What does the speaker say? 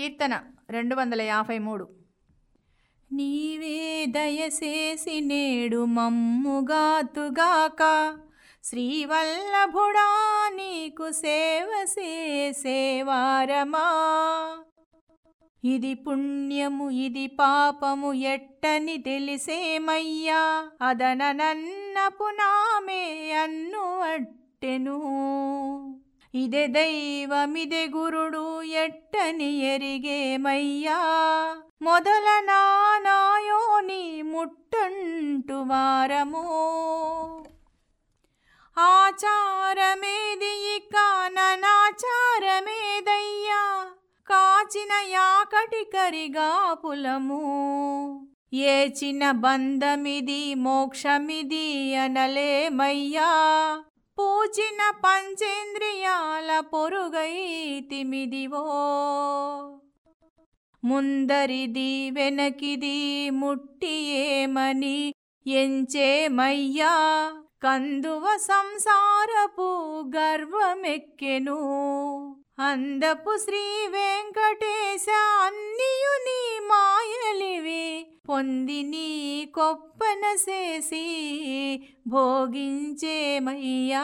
కీర్తన రెండు వందల యాభై మూడు. నీవే దయసేసి నేడు మమ్ముగాతుగాక శ్రీవల్లభుడా నీకు సేవ సేవారమా ఇది పుణ్యము ఇది పాపము ఎట్టని తెలిసేమయ్యా అదన నామే అన్ను అట్టెను. ఇదే దైవమిదే గురుడు ఎట్టని ఎరిగేమయ్యా మొదల నానాయోని ముట్టంటు వారము. ఆచారమేది ఇక ననాచారమేదయ్యా. కాచిన యాకటి కరిగా పులము. ఏచిన బంధమిది మోక్షమిది అనలేమయ్యా. పూచిన పంచేంద్రియాల పొరుగైతిమిదివో ముందరిది వెనకిది ముట్టి ఏమని ఎంచేమయ్యా? కందువ సంసారపు గర్వమెక్కెను. అందపు శ్రీ వెంకటేశ అన్నియు నీ మాయలివి. పొంది నీ కొప్పన చేసి భోగించేమయ్యా